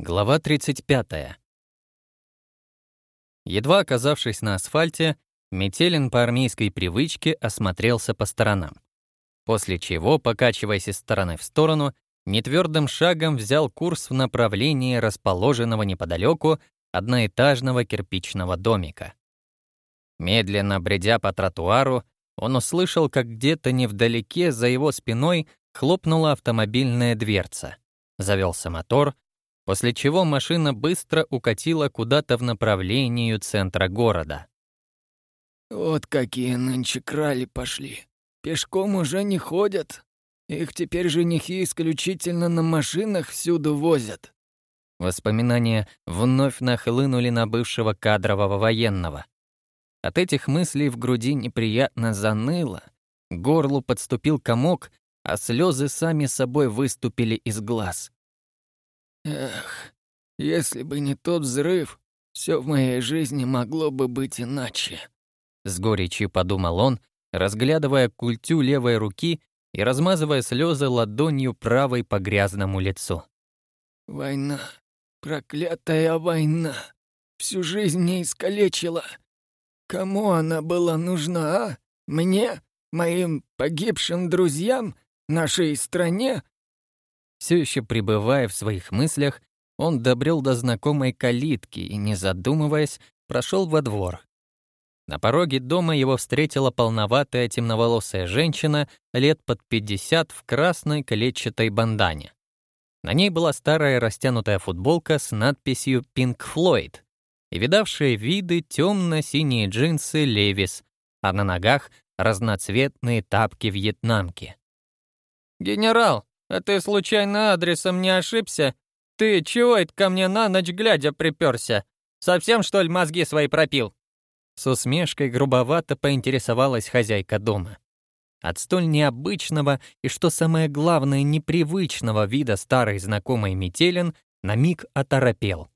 Глава 35. Едва оказавшись на асфальте, Метелин по армейской привычке осмотрелся по сторонам. После чего, покачиваясь из стороны в сторону, нетвердым шагом взял курс в направлении расположенного неподалеку одноэтажного кирпичного домика. Медленно бредя по тротуару, он услышал, как где-то невдалеке за его спиной хлопнула автомобильная дверца. Завелся мотор — после чего машина быстро укатила куда-то в направлении центра города. «Вот какие нынче крали пошли. Пешком уже не ходят. Их теперь женихи исключительно на машинах всюду возят». Воспоминания вновь нахлынули на бывшего кадрового военного. От этих мыслей в груди неприятно заныло, горлу подступил комок, а слезы сами собой выступили из глаз. Эх, если бы не тот взрыв, все в моей жизни могло бы быть иначе. С горечью подумал он, разглядывая культю левой руки и размазывая слезы ладонью правой по грязному лицу. «Война, проклятая война, всю жизнь не искалечила. Кому она была нужна, а? Мне, моим погибшим друзьям, нашей стране, все еще пребывая в своих мыслях, он добрел до знакомой калитки и, не задумываясь, прошел во двор. На пороге дома его встретила полноватая темноволосая женщина лет под 50 в красной клетчатой бандане. На ней была старая растянутая футболка с надписью «Пинк Флойд» и видавшие виды темно-синие джинсы «Левис», а на ногах разноцветные тапки-вьетнамки. «Генерал!» А ты случайно адресом не ошибся? Ты чего это ко мне на ночь глядя припёрся? Совсем, что ли, мозги свои пропил?» С усмешкой грубовато поинтересовалась хозяйка дома. От столь необычного и, что самое главное, непривычного вида старой знакомый Метелин на миг оторопел.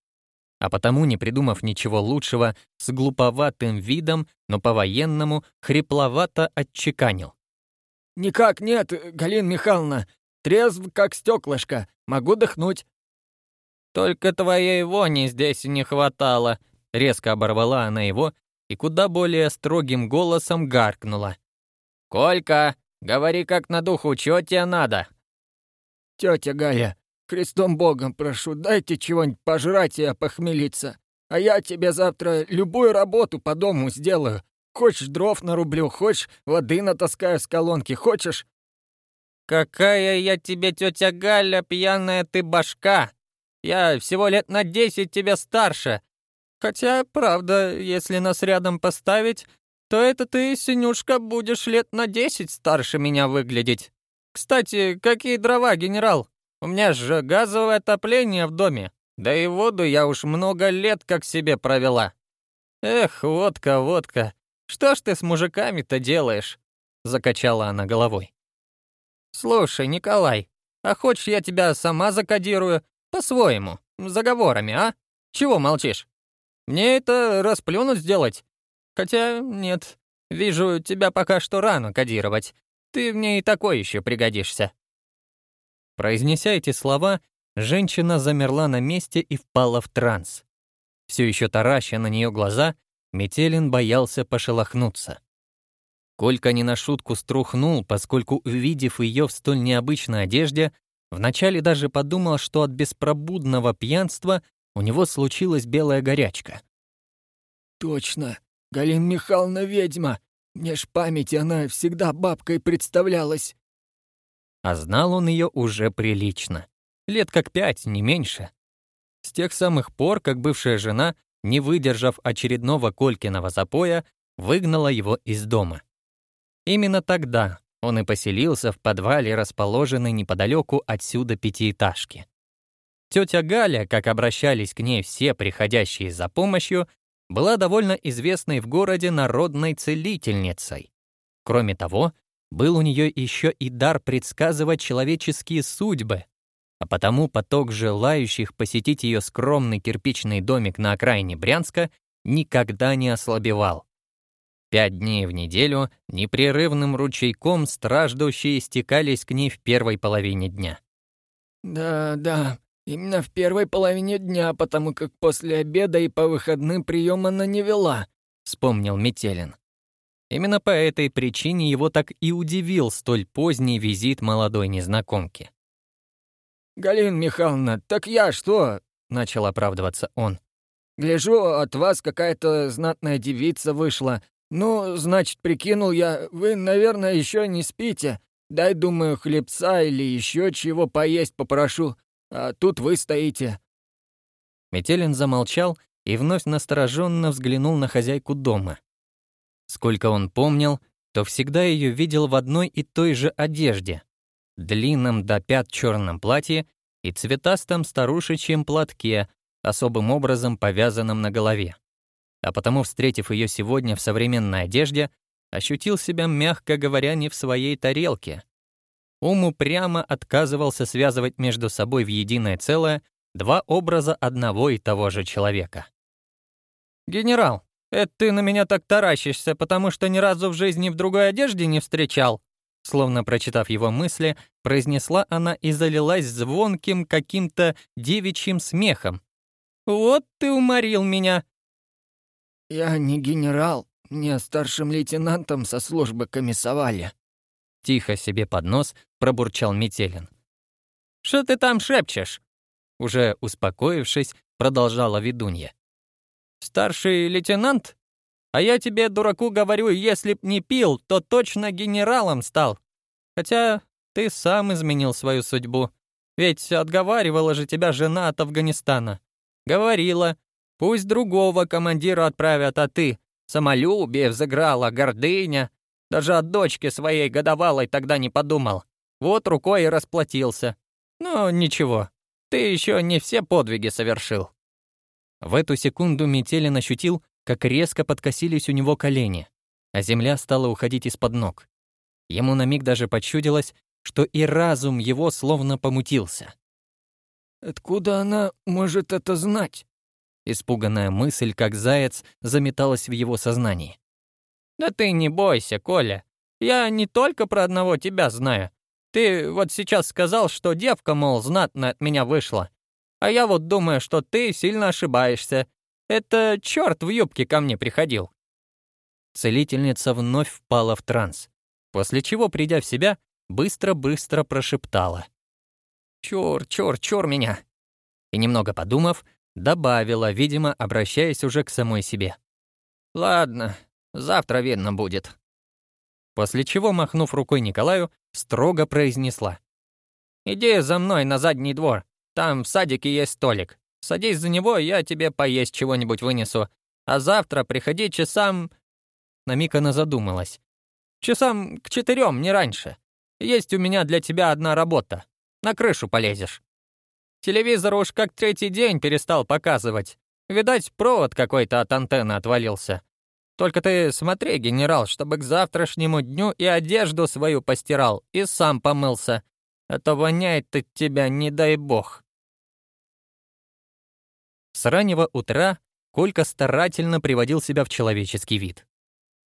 А потому, не придумав ничего лучшего, с глуповатым видом, но по-военному, хрипловато отчеканил. «Никак нет, Галина Михайловна, Трезв, как стеклышко. Могу дыхнуть». «Только твоей вони здесь не хватало», — резко оборвала она его и куда более строгим голосом гаркнула. «Колька, говори, как на духу, чё тебе надо?» «Тётя Галя, крестом Богом прошу, дайте чего-нибудь пожрать и опохмелиться, а я тебе завтра любую работу по дому сделаю. Хочешь, дров нарублю, хочешь, воды натаскаю с колонки, хочешь, «Какая я тебе, тетя Галя, пьяная ты башка! Я всего лет на десять тебя старше! Хотя, правда, если нас рядом поставить, то это ты, Синюшка, будешь лет на десять старше меня выглядеть. Кстати, какие дрова, генерал? У меня же газовое отопление в доме. Да и воду я уж много лет как себе провела. Эх, водка, водка, что ж ты с мужиками-то делаешь?» Закачала она головой. «Слушай, Николай, а хочешь я тебя сама закодирую? По-своему, заговорами, а? Чего молчишь? Мне это расплюнуть сделать? Хотя нет, вижу, тебя пока что рано кодировать. Ты мне и такой еще пригодишься». Произнеся эти слова, женщина замерла на месте и впала в транс. Все еще тараща на нее глаза, Метелин боялся пошелохнуться. Колька не на шутку струхнул, поскольку, увидев ее в столь необычной одежде, вначале даже подумал, что от беспробудного пьянства у него случилась белая горячка. «Точно! Галина Михайловна ведьма! Мне ж память, она всегда бабкой представлялась!» А знал он ее уже прилично. Лет как пять, не меньше. С тех самых пор, как бывшая жена, не выдержав очередного Колькиного запоя, выгнала его из дома. Именно тогда он и поселился в подвале, расположенной неподалеку отсюда пятиэтажки. Тетя Галя, как обращались к ней все приходящие за помощью, была довольно известной в городе народной целительницей. Кроме того, был у нее еще и дар предсказывать человеческие судьбы, а потому поток желающих посетить ее скромный кирпичный домик на окраине Брянска никогда не ослабевал. Пять дней в неделю непрерывным ручейком страждущие стекались к ней в первой половине дня. «Да, да, именно в первой половине дня, потому как после обеда и по выходным прием она не вела», — вспомнил Метелин. Именно по этой причине его так и удивил столь поздний визит молодой незнакомки. «Галина Михайловна, так я что?» — начал оправдываться он. «Гляжу, от вас какая-то знатная девица вышла, «Ну, значит, прикинул я, вы, наверное, еще не спите. Дай, думаю, хлебца или еще чего поесть попрошу, а тут вы стоите». Метелин замолчал и вновь настороженно взглянул на хозяйку дома. Сколько он помнил, то всегда ее видел в одной и той же одежде — длинном до пят черном платье и цветастом старушечьем платке, особым образом повязанном на голове а потому, встретив ее сегодня в современной одежде, ощутил себя, мягко говоря, не в своей тарелке. Уму прямо отказывался связывать между собой в единое целое два образа одного и того же человека. «Генерал, это ты на меня так таращишься, потому что ни разу в жизни в другой одежде не встречал?» Словно прочитав его мысли, произнесла она и залилась звонким каким-то девичьим смехом. «Вот ты уморил меня!» «Я не генерал, не старшим лейтенантом со службы комиссовали». Тихо себе под нос пробурчал Метелин. «Что ты там шепчешь?» Уже успокоившись, продолжала ведунья. «Старший лейтенант? А я тебе, дураку, говорю, если б не пил, то точно генералом стал. Хотя ты сам изменил свою судьбу. Ведь отговаривала же тебя жена от Афганистана. Говорила, Пусть другого командира отправят, а ты... Самолюбие взыграла, гордыня. Даже от дочки своей годовалой тогда не подумал. Вот рукой и расплатился. Но ничего, ты еще не все подвиги совершил». В эту секунду Метелин ощутил, как резко подкосились у него колени, а земля стала уходить из-под ног. Ему на миг даже почудилось, что и разум его словно помутился. «Откуда она может это знать?» Испуганная мысль, как заяц, заметалась в его сознании. «Да ты не бойся, Коля. Я не только про одного тебя знаю. Ты вот сейчас сказал, что девка, мол, знатно от меня вышла. А я вот думаю, что ты сильно ошибаешься. Это черт в юбке ко мне приходил». Целительница вновь впала в транс, после чего, придя в себя, быстро-быстро прошептала. «Чёр, чёр, чёр меня!» И немного подумав, Добавила, видимо, обращаясь уже к самой себе. «Ладно, завтра видно будет». После чего, махнув рукой Николаю, строго произнесла. «Иди за мной на задний двор. Там в садике есть столик. Садись за него, я тебе поесть чего-нибудь вынесу. А завтра приходи часам...» На миг она задумалась. «Часам к четырем, не раньше. Есть у меня для тебя одна работа. На крышу полезешь». Телевизор уж как третий день перестал показывать. Видать, провод какой-то от антенны отвалился. Только ты смотри, генерал, чтобы к завтрашнему дню и одежду свою постирал, и сам помылся. А то воняет от тебя, не дай бог. С раннего утра Колька старательно приводил себя в человеческий вид.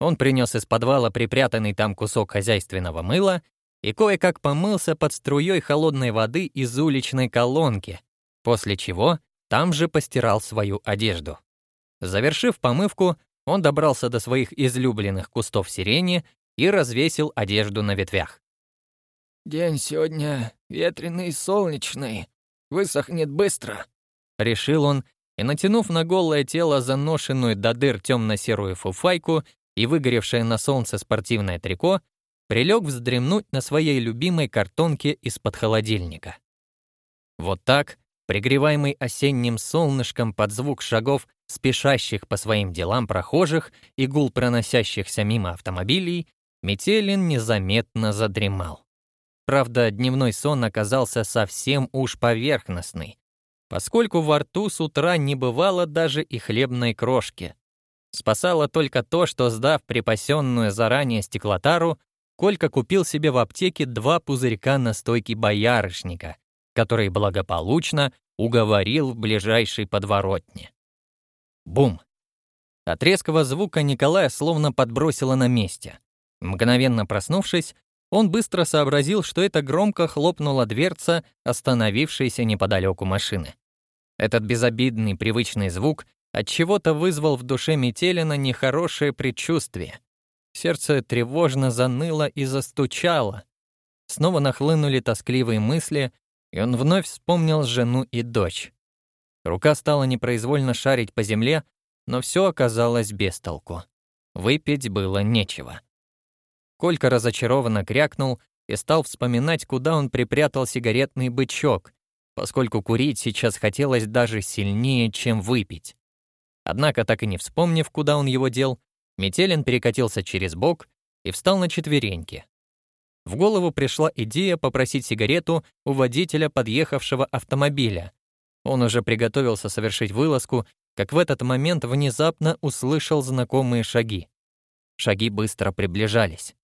Он принес из подвала припрятанный там кусок хозяйственного мыла и кое-как помылся под струей холодной воды из уличной колонки, после чего там же постирал свою одежду. Завершив помывку, он добрался до своих излюбленных кустов сирени и развесил одежду на ветвях. «День сегодня ветреный и солнечный, высохнет быстро», — решил он, и, натянув на голое тело заношенную до дыр темно-серую фуфайку и выгоревшее на солнце спортивное трико, прилег вздремнуть на своей любимой картонке из-под холодильника. Вот так, пригреваемый осенним солнышком под звук шагов спешащих по своим делам прохожих и гул проносящихся мимо автомобилей, Метелин незаметно задремал. Правда, дневной сон оказался совсем уж поверхностный, поскольку во рту с утра не бывало даже и хлебной крошки. Спасало только то, что, сдав припасенную заранее стеклотару, Колька купил себе в аптеке два пузырька настойки боярышника, который благополучно уговорил в ближайшей подворотне. Бум! От резкого звука Николая словно подбросило на месте. Мгновенно проснувшись, он быстро сообразил, что это громко хлопнула дверца остановившейся неподалеку машины. Этот безобидный привычный звук от чего то вызвал в душе Метелина нехорошее предчувствие. Сердце тревожно заныло и застучало. Снова нахлынули тоскливые мысли, и он вновь вспомнил жену и дочь. Рука стала непроизвольно шарить по земле, но все оказалось без толку. Выпить было нечего. Колька разочарованно крякнул и стал вспоминать, куда он припрятал сигаретный бычок, поскольку курить сейчас хотелось даже сильнее, чем выпить. Однако, так и не вспомнив, куда он его дел, Метелин перекатился через бок и встал на четвереньки. В голову пришла идея попросить сигарету у водителя подъехавшего автомобиля. Он уже приготовился совершить вылазку, как в этот момент внезапно услышал знакомые шаги. Шаги быстро приближались.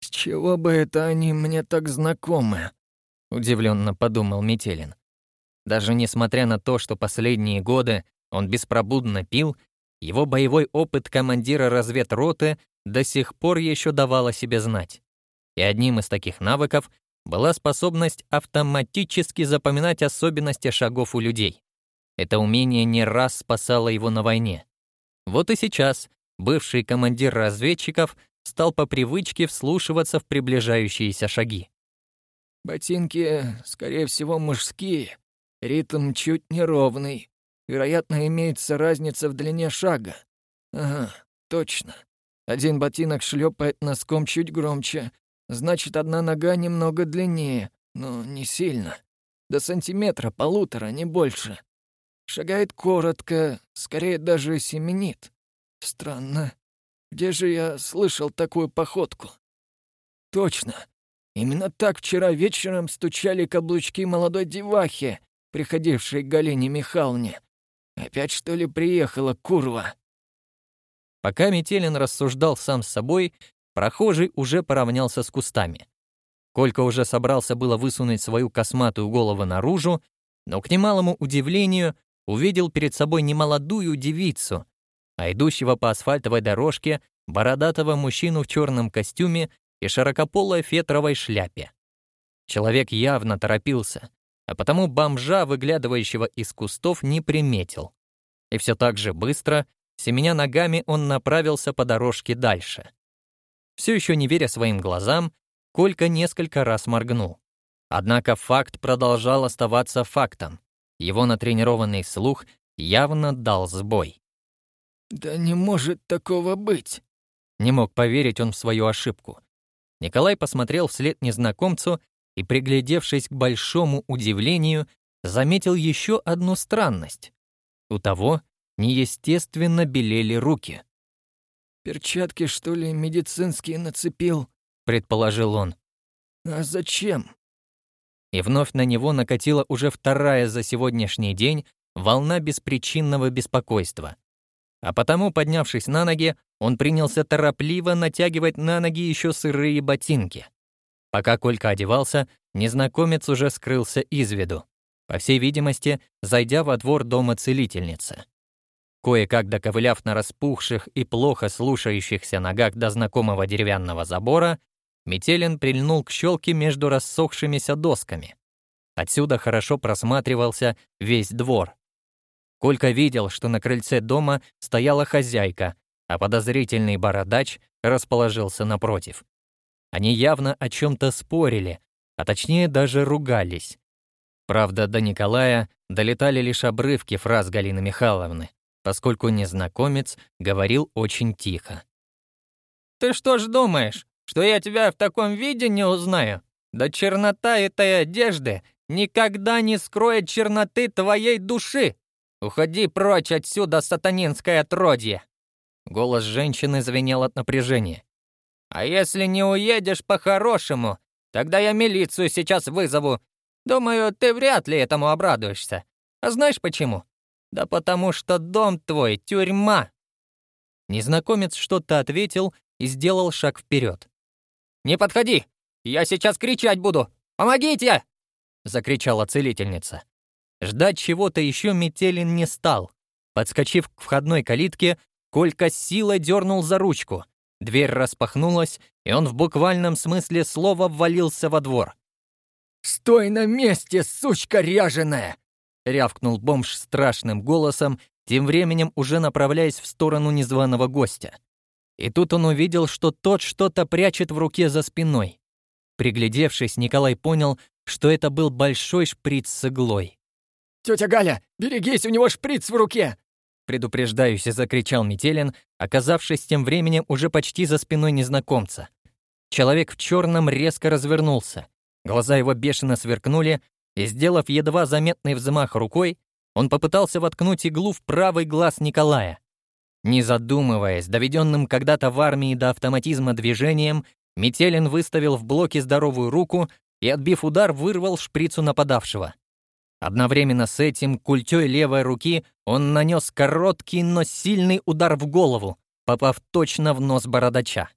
«С чего бы это они мне так знакомы?» — удивленно подумал Метелин. Даже несмотря на то, что последние годы он беспробудно пил его боевой опыт командира разведроты до сих пор еще давал о себе знать. И одним из таких навыков была способность автоматически запоминать особенности шагов у людей. Это умение не раз спасало его на войне. Вот и сейчас бывший командир разведчиков стал по привычке вслушиваться в приближающиеся шаги. «Ботинки, скорее всего, мужские. Ритм чуть неровный. Вероятно, имеется разница в длине шага. Ага, точно. Один ботинок шлепает носком чуть громче. Значит, одна нога немного длиннее, но не сильно. До сантиметра, полутора, не больше. Шагает коротко, скорее даже семенит. Странно. Где же я слышал такую походку? Точно. Именно так вчера вечером стучали каблучки молодой девахи, приходившей к Галине Михайловне. Опять, что ли, приехала, курва?» Пока Метелин рассуждал сам с собой, прохожий уже поравнялся с кустами. Колька уже собрался было высунуть свою косматую голову наружу, но, к немалому удивлению, увидел перед собой немолодую девицу, а идущего по асфальтовой дорожке бородатого мужчину в черном костюме и широкополой фетровой шляпе. Человек явно торопился а потому бомжа, выглядывающего из кустов, не приметил. И все так же быстро, семеня ногами, он направился по дорожке дальше. Все еще не веря своим глазам, Колька несколько раз моргнул. Однако факт продолжал оставаться фактом. Его натренированный слух явно дал сбой. «Да не может такого быть!» Не мог поверить он в свою ошибку. Николай посмотрел вслед незнакомцу и, приглядевшись к большому удивлению, заметил еще одну странность. У того неестественно белели руки. «Перчатки, что ли, медицинские нацепил?» — предположил он. «А зачем?» И вновь на него накатила уже вторая за сегодняшний день волна беспричинного беспокойства. А потому, поднявшись на ноги, он принялся торопливо натягивать на ноги еще сырые ботинки. Пока Колька одевался, незнакомец уже скрылся из виду, по всей видимости, зайдя во двор дома целительницы. Кое-как доковыляв на распухших и плохо слушающихся ногах до знакомого деревянного забора, Метелин прильнул к щелке между рассохшимися досками. Отсюда хорошо просматривался весь двор. Колька видел, что на крыльце дома стояла хозяйка, а подозрительный бородач расположился напротив. Они явно о чем-то спорили, а точнее даже ругались. Правда, до Николая долетали лишь обрывки фраз Галины Михайловны, поскольку незнакомец говорил очень тихо. «Ты что ж думаешь, что я тебя в таком виде не узнаю? Да чернота этой одежды никогда не скроет черноты твоей души! Уходи прочь отсюда, сатанинское отродье!» Голос женщины звенел от напряжения. А если не уедешь по-хорошему, тогда я милицию сейчас вызову. Думаю, ты вряд ли этому обрадуешься. А знаешь почему? Да потому что дом твой — тюрьма». Незнакомец что-то ответил и сделал шаг вперед. «Не подходи! Я сейчас кричать буду! Помогите!» — закричала целительница. Ждать чего-то еще Метелин не стал. Подскочив к входной калитке, Колька с силой дернул за ручку. Дверь распахнулась, и он в буквальном смысле слова ввалился во двор. «Стой на месте, сучка ряженая!» — рявкнул бомж страшным голосом, тем временем уже направляясь в сторону незваного гостя. И тут он увидел, что тот что-то прячет в руке за спиной. Приглядевшись, Николай понял, что это был большой шприц с иглой. «Тетя Галя, берегись, у него шприц в руке!» предупреждающе закричал Метелин, оказавшись тем временем уже почти за спиной незнакомца. Человек в черном резко развернулся. Глаза его бешено сверкнули, и, сделав едва заметный взмах рукой, он попытался воткнуть иглу в правый глаз Николая. Не задумываясь, доведенным когда-то в армии до автоматизма движением, Метелин выставил в блоке здоровую руку и, отбив удар, вырвал шприцу нападавшего. Одновременно с этим культей левой руки он нанес короткий, но сильный удар в голову, попав точно в нос бородача.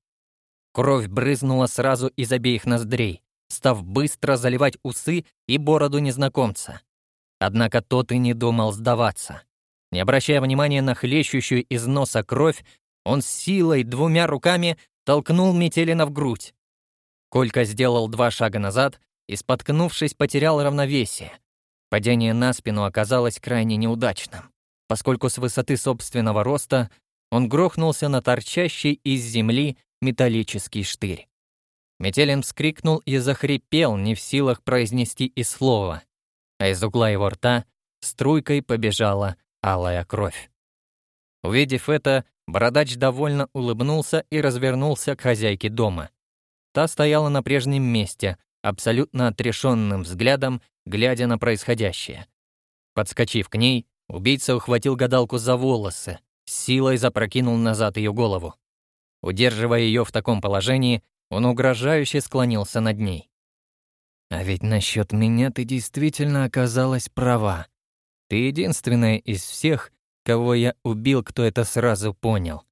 Кровь брызнула сразу из обеих ноздрей, став быстро заливать усы и бороду незнакомца. Однако тот и не думал сдаваться. Не обращая внимания на хлещущую из носа кровь, он с силой двумя руками толкнул Метелина в грудь. Колька сделал два шага назад и, споткнувшись, потерял равновесие, Падение на спину оказалось крайне неудачным, поскольку с высоты собственного роста он грохнулся на торчащий из земли металлический штырь. Метелин вскрикнул и захрипел, не в силах произнести и слова, а из угла его рта струйкой побежала алая кровь. Увидев это, бородач довольно улыбнулся и развернулся к хозяйке дома. Та стояла на прежнем месте, абсолютно отрешенным взглядом глядя на происходящее. Подскочив к ней, убийца ухватил гадалку за волосы, силой запрокинул назад ее голову. Удерживая ее в таком положении, он угрожающе склонился над ней. «А ведь насчет меня ты действительно оказалась права. Ты единственная из всех, кого я убил, кто это сразу понял.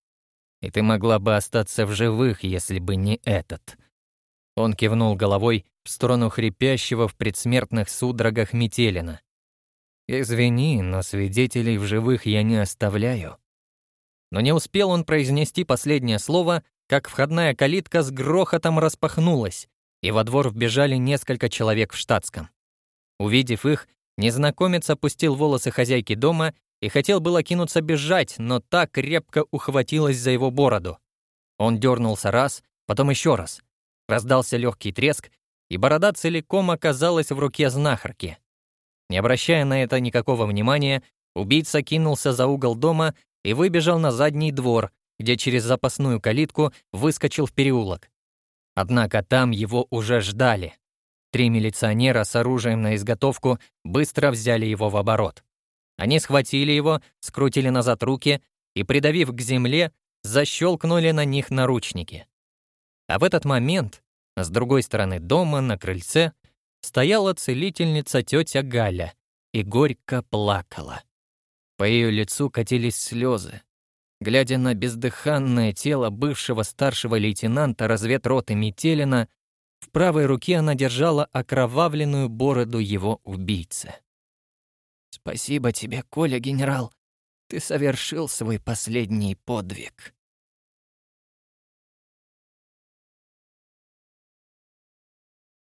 И ты могла бы остаться в живых, если бы не этот». Он кивнул головой, в сторону хрипящего в предсмертных судорогах Метелина. «Извини, но свидетелей в живых я не оставляю». Но не успел он произнести последнее слово, как входная калитка с грохотом распахнулась, и во двор вбежали несколько человек в штатском. Увидев их, незнакомец опустил волосы хозяйки дома и хотел было кинуться бежать, но та крепко ухватилась за его бороду. Он дернулся раз, потом еще раз. Раздался легкий треск, и борода целиком оказалась в руке знахарки. Не обращая на это никакого внимания, убийца кинулся за угол дома и выбежал на задний двор, где через запасную калитку выскочил в переулок. Однако там его уже ждали. Три милиционера с оружием на изготовку быстро взяли его в оборот. Они схватили его, скрутили назад руки и, придавив к земле, защелкнули на них наручники. А в этот момент а с другой стороны дома, на крыльце, стояла целительница тетя Галя и горько плакала. По ее лицу катились слезы. Глядя на бездыханное тело бывшего старшего лейтенанта разведроты Метелина, в правой руке она держала окровавленную бороду его убийцы. «Спасибо тебе, Коля, генерал. Ты совершил свой последний подвиг».